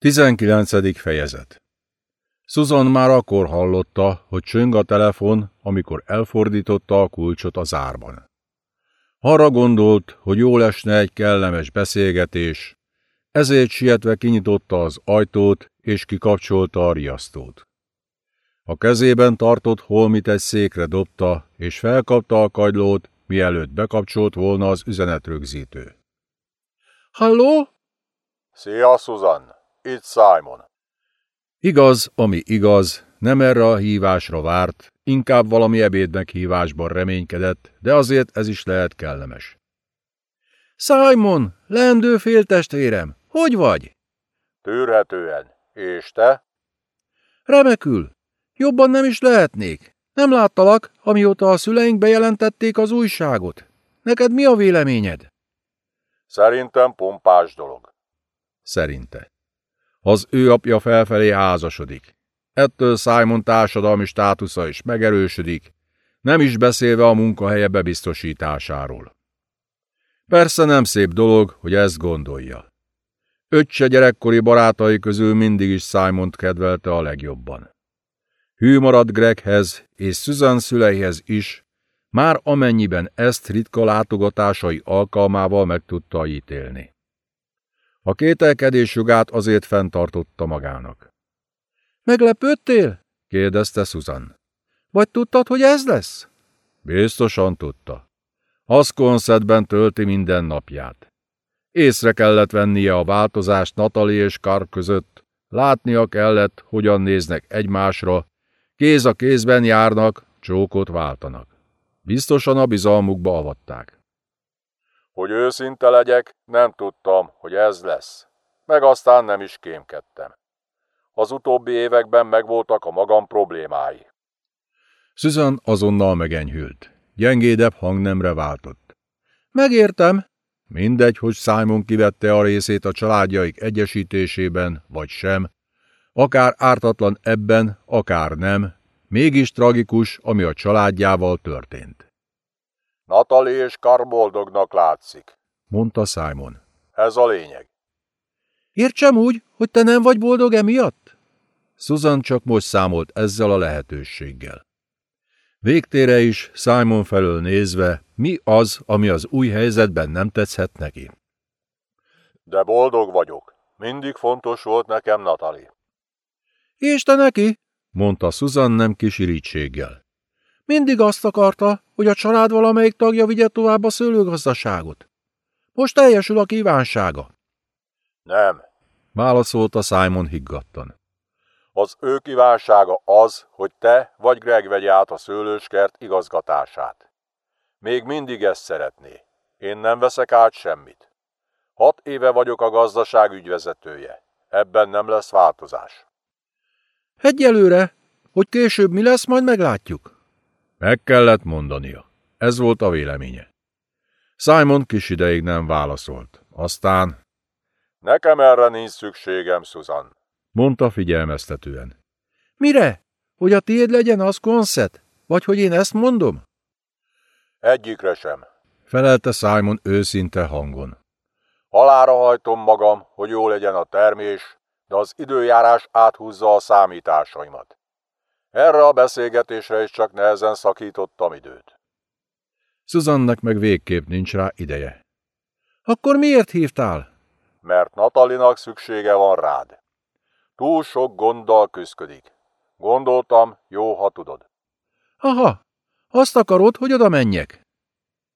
19. fejezet Susan már akkor hallotta, hogy csöng a telefon, amikor elfordította a kulcsot az árban. Arra gondolt, hogy jól esne egy kellemes beszélgetés, ezért sietve kinyitotta az ajtót és kikapcsolta a riasztót. A kezében tartott holmit egy székre dobta, és felkapta a kagylót, mielőtt bekapcsolt volna az üzenetrögzítő. Halló? Szia, Susan! Itt Simon. Igaz, ami igaz, nem erre a hívásra várt, inkább valami ebéd meghívásban reménykedett, de azért ez is lehet kellemes. Simon, lendő féltestvérem, hogy vagy? Tűrhetően. És te? Remekül. Jobban nem is lehetnék. Nem láttalak, amióta a szüleink bejelentették az újságot. Neked mi a véleményed? Szerintem pompás dolog. Szerinte. Az ő apja felfelé házasodik. Ettől Simon társadalmi státusza is megerősödik, nem is beszélve a munkahelye bebiztosításáról. Persze nem szép dolog, hogy ezt gondolja. Öccse gyerekkori barátai közül mindig is Simont kedvelte a legjobban. Hű maradt Greghez és Susan szüleihez is, már amennyiben ezt ritka látogatásai alkalmával meg tudta ítélni. A kételkedés jogát azért fenntartotta magának. Meglepődtél? kérdezte Susan. Vagy tudtad, hogy ez lesz? Biztosan tudta. Asconsetben tölti minden napját. Észre kellett vennie a változást Natali és Kar között, látnia kellett, hogyan néznek egymásra, kéz a kézben járnak, csókot váltanak. Biztosan a bizalmukba avatták. Hogy őszinte legyek, nem tudtam, hogy ez lesz. Meg aztán nem is kémkedtem. Az utóbbi években megvoltak a magam problémái. Susan azonnal megenyhült. Gyengédebb hangnemre váltott. Megértem. Mindegy, hogy Simon kivette a részét a családjaik egyesítésében, vagy sem. Akár ártatlan ebben, akár nem. Mégis tragikus, ami a családjával történt. Natali és Kar boldognak látszik, mondta Simon. Ez a lényeg. Értsem úgy, hogy te nem vagy boldog emiatt? Susan csak most számolt ezzel a lehetőséggel. Végtére is Simon felől nézve, mi az, ami az új helyzetben nem tetszhet neki. De boldog vagyok. Mindig fontos volt nekem Natali. És te neki? mondta Susan nem kis irítséggel. Mindig azt akarta, hogy a család valamelyik tagja vigye tovább a szőlőgazdaságot. Most teljesül a kívánsága. Nem, válaszolta Simon higgadtan. Az ő kívánsága az, hogy te vagy Greg vegye át a szőlőskert igazgatását. Még mindig ezt szeretné. Én nem veszek át semmit. Hat éve vagyok a gazdaság ügyvezetője. Ebben nem lesz változás. Egyelőre, hogy később mi lesz, majd meglátjuk. Meg kellett mondania. Ez volt a véleménye. Simon kis ideig nem válaszolt. Aztán... Nekem erre nincs szükségem, Susan. Mondta figyelmeztetően. Mire? Hogy a tiéd legyen az konszet? Vagy hogy én ezt mondom? Egyikre sem. Felelte Simon őszinte hangon. Halára hajtom magam, hogy jó legyen a termés, de az időjárás áthúzza a számításaimat. Erre a beszélgetésre is csak nehezen szakítottam időt. Susannak meg végképp nincs rá ideje. Akkor miért hívtál? Mert Natalinak szüksége van rád. Túl sok gonddal küzdik. Gondoltam, jó, ha tudod. Aha, azt akarod, hogy oda menjek?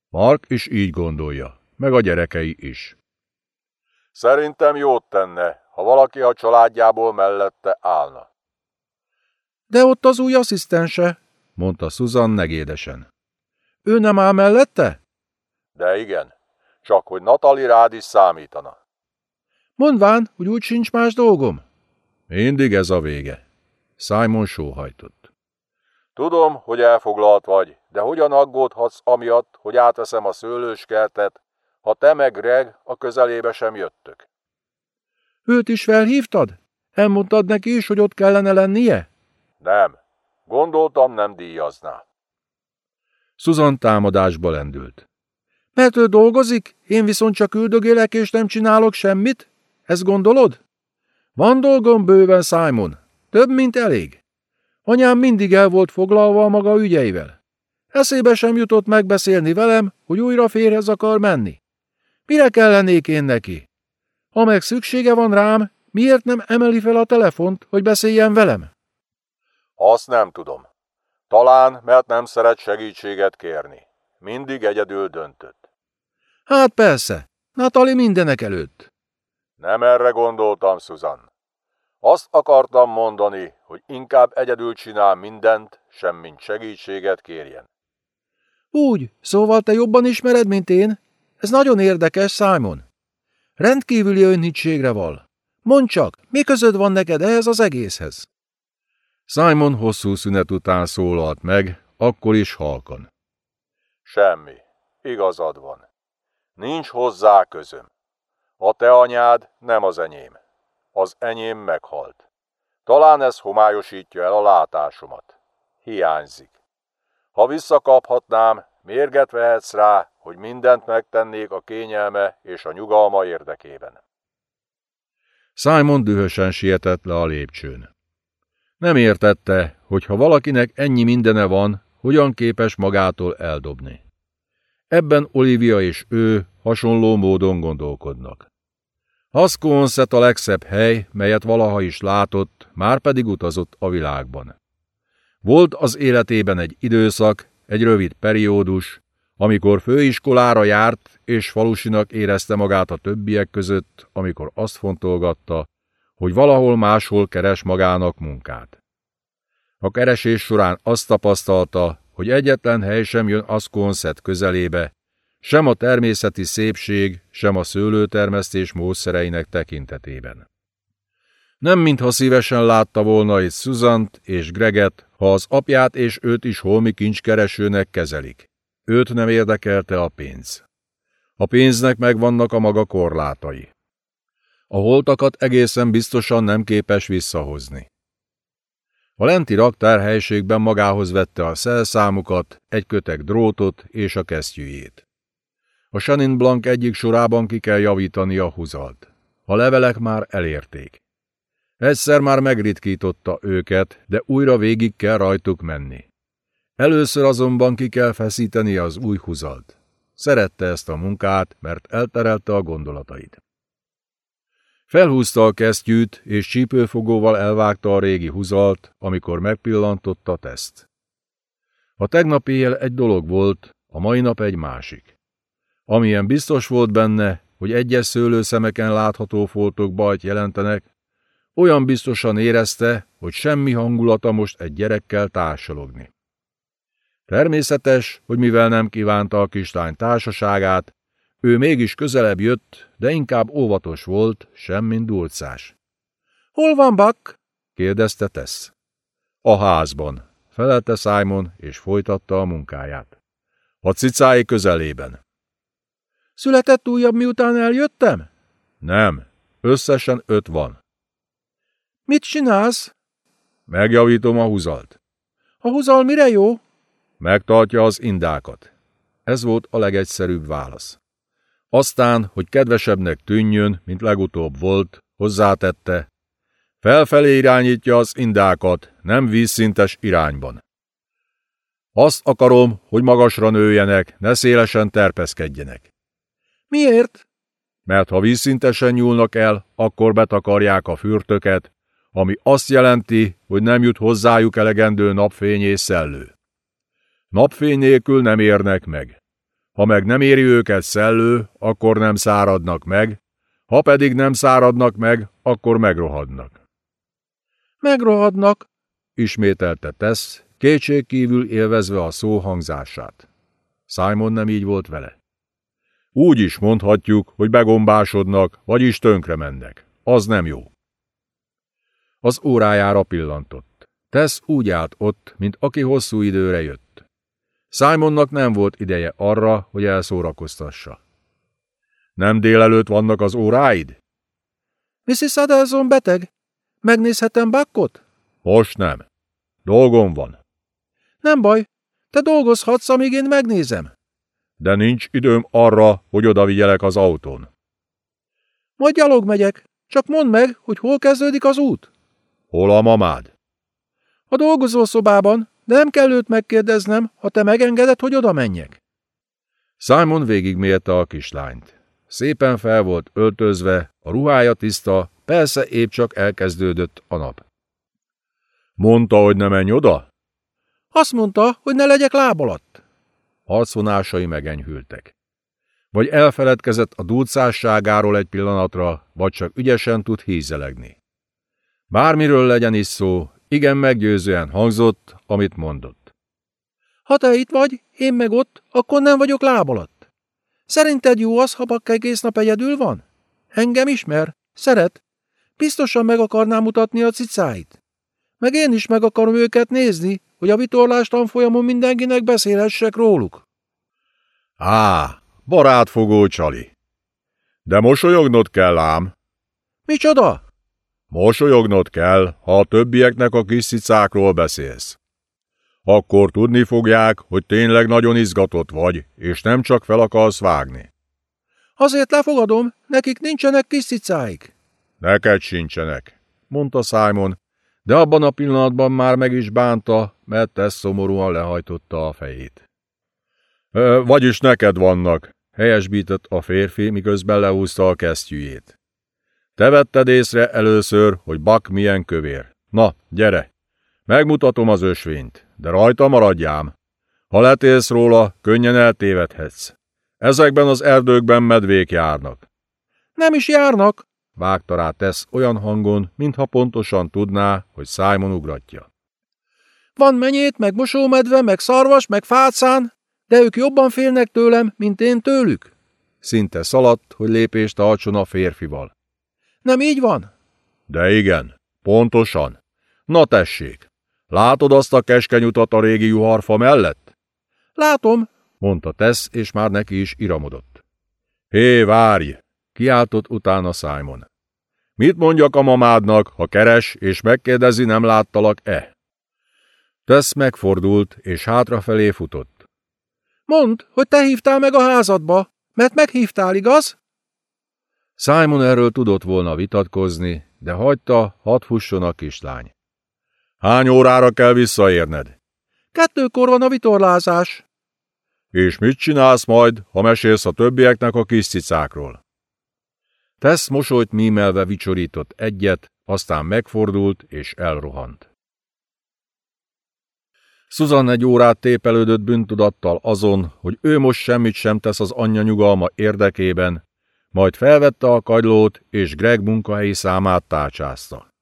Mark is így gondolja, meg a gyerekei is. Szerintem jót tenne, ha valaki a családjából mellette állna. De ott az új asszisztense, mondta Susan negédesen. Ő nem áll mellette? De igen, csak hogy Natali rád is számítana. Mondván, hogy úgy sincs más dolgom. Mindig ez a vége. Simon sóhajtott. Tudom, hogy elfoglalt vagy, de hogyan aggódhatsz amiatt, hogy átveszem a szőlőskertet, ha te meg Greg a közelébe sem jöttök? Őt is felhívtad? Elmondtad neki is, hogy ott kellene lennie? Nem. Gondoltam, nem díjazná. Susan támadásba lendült. Mert ő dolgozik, én viszont csak üldögélek és nem csinálok semmit? Ezt gondolod? Van dolgom bőven, Simon. Több, mint elég. Anyám mindig el volt foglalva a maga ügyeivel. Eszébe sem jutott megbeszélni velem, hogy újra férhez akar menni. Mire kellenék én neki? Ha meg szüksége van rám, miért nem emeli fel a telefont, hogy beszéljen velem? Azt nem tudom. Talán, mert nem szeret segítséget kérni. Mindig egyedül döntött. Hát persze, Natali mindenek előtt. Nem erre gondoltam, Susan. Azt akartam mondani, hogy inkább egyedül csinál mindent, semmint segítséget kérjen. Úgy, szóval te jobban ismered, mint én? Ez nagyon érdekes, Simon. Rendkívüli önhitségre val. Mondd csak, mi közöd van neked ehhez az egészhez? Simon hosszú szünet után szólalt meg, akkor is halkan. Semmi. Igazad van. Nincs hozzá közöm. A te anyád nem az enyém. Az enyém meghalt. Talán ez homályosítja el a látásomat. Hiányzik. Ha visszakaphatnám, mérget vehetsz rá, hogy mindent megtennék a kényelme és a nyugalma érdekében. Simon dühösen sietett le a lépcsőn. Nem értette, hogy ha valakinek ennyi mindene van, hogyan képes magától eldobni. Ebben Olivia és ő hasonló módon gondolkodnak. Haszkonszet a legszebb hely, melyet valaha is látott, már pedig utazott a világban. Volt az életében egy időszak, egy rövid periódus, amikor főiskolára járt, és falusinak érezte magát a többiek között, amikor azt fontolgatta, hogy valahol máshol keres magának munkát. A keresés során azt tapasztalta, hogy egyetlen hely sem jön Asconset közelébe, sem a természeti szépség, sem a szőlőtermesztés módszereinek tekintetében. Nem mintha szívesen látta volna itt Szuzant és Greget, ha az apját és őt is holmi kincskeresőnek kezelik. Őt nem érdekelte a pénz. A pénznek megvannak a maga korlátai. A holtakat egészen biztosan nem képes visszahozni. A lenti raktárhelységben magához vette a szelszámukat, egy kötek drótot és a kesztyűjét. A Chenin Blanc egyik sorában ki kell javítani a huzalt. A levelek már elérték. Egyszer már megritkította őket, de újra végig kell rajtuk menni. Először azonban ki kell feszíteni az új huzalt. Szerette ezt a munkát, mert elterelte a gondolatait. Felhúzta a kesztyűt, és csípőfogóval elvágta a régi huzalt, amikor megpillantotta teszt. A tegnap éjjel egy dolog volt, a mai nap egy másik. Amilyen biztos volt benne, hogy egyes szőlőszemeken látható foltok bajt jelentenek, olyan biztosan érezte, hogy semmi hangulata most egy gyerekkel társalogni. Természetes, hogy mivel nem kívánta a kislány társaságát, ő mégis közelebb jött, de inkább óvatos volt, semmint dulcás. – Hol van Buck? – kérdezte Tess. – A házban – felelte Simon, és folytatta a munkáját. – A cicái közelében. – Született újabb, miután eljöttem? – Nem, összesen öt van. – Mit csinálsz? – Megjavítom a húzalt. – A húzal mire jó? – Megtartja az indákat. Ez volt a legegyszerűbb válasz. Aztán, hogy kedvesebbnek tűnjön, mint legutóbb volt, hozzátette, felfelé irányítja az indákat, nem vízszintes irányban. Azt akarom, hogy magasra nőjenek, ne szélesen terpeszkedjenek. Miért? Mert ha vízszintesen nyúlnak el, akkor betakarják a fürtöket, ami azt jelenti, hogy nem jut hozzájuk elegendő napfény és szellő. Napfény nélkül nem érnek meg. Ha meg nem éri őket szellő, akkor nem száradnak meg, ha pedig nem száradnak meg, akkor megrohadnak. Megrohadnak, ismételte Tess, kétségkívül élvezve a szó hangzását. Simon nem így volt vele. Úgy is mondhatjuk, hogy begombásodnak, vagyis tönkre mennek. Az nem jó. Az órájára pillantott. Tess úgy állt ott, mint aki hosszú időre jött. Simonnak nem volt ideje arra, hogy elszórakoztassa. Nem délelőtt vannak az óráid? Mrs. Adelson beteg? Megnézhetem Bakkot? Most nem. Dolgom van. Nem baj. Te dolgozhatsz, amíg én megnézem. De nincs időm arra, hogy oda vigyelek az autón. Majd gyalog megyek. Csak mondd meg, hogy hol kezdődik az út. Hol a mamád? A dolgozószobában, de nem kell őt megkérdeznem, ha te megengeded, hogy oda menjek. Simon végigmérte a kislányt. Szépen fel volt öltözve, a ruhája tiszta, persze épp csak elkezdődött a nap. Mondta, hogy ne menj oda? Azt mondta, hogy ne legyek láb alatt. Arcvonásai megenyhültek. Vagy elfeledkezett a dúcásságáról egy pillanatra, vagy csak ügyesen tud hízelegni. Bármiről legyen is szó, igen meggyőzően hangzott, amit mondott. Ha te itt vagy, én meg ott, akkor nem vagyok láb alatt. Szerinted jó az, ha Bakk egész nap egyedül van? Engem ismer, szeret. Biztosan meg akarná mutatni a cicáit. Meg én is meg akarom őket nézni, hogy a vitorlás tanfolyamon mindenkinek beszélhessek róluk. Á, barátfogó csali. De mosolyognod kell ám. Micsoda? Mosolyognod kell, ha a többieknek a kis cicákról beszélsz. Akkor tudni fogják, hogy tényleg nagyon izgatott vagy, és nem csak fel akarsz vágni. Azért lefogadom, nekik nincsenek kis cicáik. Neked sincsenek, mondta Simon, de abban a pillanatban már meg is bánta, mert Tess szomorúan lehajtotta a fejét. Ö, vagyis neked vannak, helyesbített a férfi, miközben lehúzta a kesztyűjét. Te vetted észre először, hogy Bak milyen kövér. Na, gyere! Megmutatom az ösvényt, de rajta maradjám. Ha letélsz róla, könnyen eltévedhetsz. Ezekben az erdőkben medvék járnak. Nem is járnak, vágta rá tesz olyan hangon, mintha pontosan tudná, hogy Simon ugratja. Van menyét, meg mosómedve, meg szarvas, meg fácán, de ők jobban félnek tőlem, mint én tőlük. Szinte szaladt, hogy lépést tartson a férfival. Nem így van? De igen, pontosan. Na tessék, látod azt a keskeny utat a régi juharfa mellett? Látom, mondta Tess, és már neki is iramodott. Hé, várj! kiáltott utána Simon. Mit mondjak a mamádnak, ha keres, és megkérdezi, nem láttalak-e? Tess megfordult, és hátrafelé futott. Mondd, hogy te hívtál meg a házadba, mert meghívtál, igaz? Simon erről tudott volna vitatkozni, de hagyta, hadd fusson a kislány. Hány órára kell visszaérned? Kettőkor van a vitorlázás. És mit csinálsz majd, ha mesélsz a többieknek a kis cicákról? Tesz mosolyt mímelve vicsorított egyet, aztán megfordult és elrohant. Susan egy órát tépelődött bűntudattal azon, hogy ő most semmit sem tesz az anyja nyugalma érdekében, majd felvette a kagylót, és Greg munkahelyi számát tárcsázta.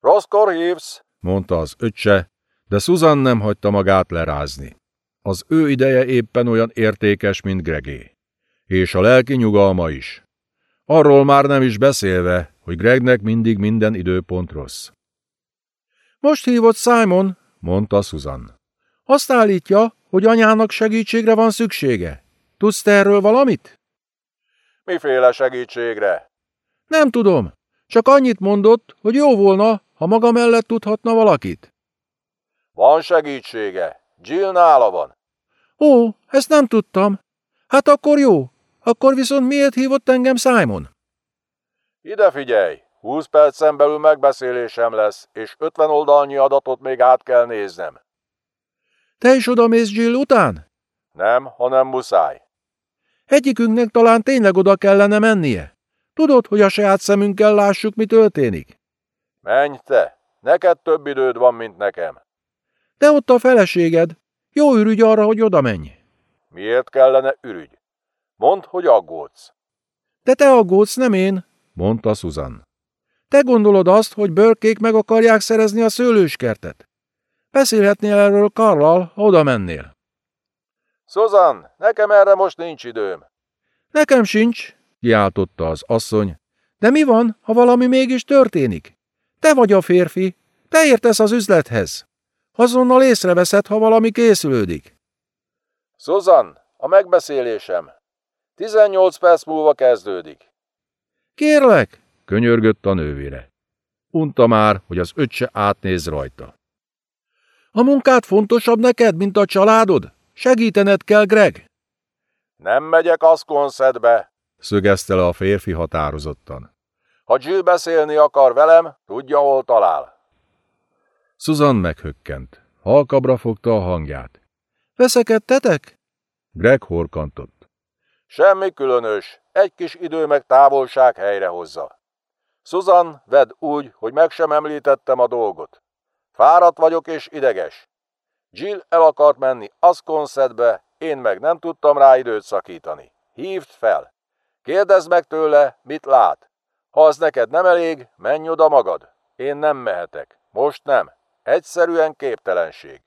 Rosszkor hívsz, mondta az öccse, de Susan nem hagyta magát lerázni. Az ő ideje éppen olyan értékes, mint Gregé. És a lelki nyugalma is. Arról már nem is beszélve, hogy Gregnek mindig minden időpont rossz. Most hívott Simon, mondta Susan. Azt állítja, hogy anyának segítségre van szüksége. Tudsz te erről valamit? Miféle segítségre? Nem tudom. Csak annyit mondott, hogy jó volna, ha maga mellett tudhatna valakit. Van segítsége. Jill nála van. Ó, ezt nem tudtam. Hát akkor jó. Akkor viszont miért hívott engem Simon? Ide figyelj! 20 percen belül megbeszélésem lesz, és 50 oldalnyi adatot még át kell néznem. Te is odamész Jill után? Nem, hanem muszáj. Egyikünknek talán tényleg oda kellene mennie. Tudod, hogy a saját szemünkkel lássuk, mi történik? Menj te! Neked több időd van, mint nekem. De ott a feleséged. Jó ürügy arra, hogy oda menj. Miért kellene ürügy? Mondd, hogy aggódsz. De te aggódsz, nem én, mondta Susan. Te gondolod azt, hogy bőrkék meg akarják szerezni a szőlőskertet? Beszélhetnél erről Karlal, ha oda mennél. Susan, nekem erre most nincs időm. Nekem sincs, kiáltotta az asszony. De mi van, ha valami mégis történik? Te vagy a férfi, te értesz az üzlethez. Azonnal észreveszed, ha valami készülődik. Susan, a megbeszélésem. 18 perc múlva kezdődik. Kérlek, könyörgött a nővére. Unta már, hogy az öccse átnéz rajta. A munkát fontosabb neked, mint a családod? Segítened kell, Greg. Nem megyek Aszkonszedbe, szögezte le a férfi határozottan. Ha Jill beszélni akar velem, tudja, hol talál. Susan meghökkent. Halkabra fogta a hangját. Veszekedtetek? Greg horkantott. Semmi különös, egy kis idő meg távolság helyrehozza. Susan, vedd úgy, hogy meg sem említettem a dolgot. Fáradt vagyok és ideges. Jill el akart menni Asconsetbe, én meg nem tudtam rá időt szakítani. Hívd fel. Kérdezd meg tőle, mit lát. Ha az neked nem elég, menj oda magad. Én nem mehetek. Most nem. Egyszerűen képtelenség.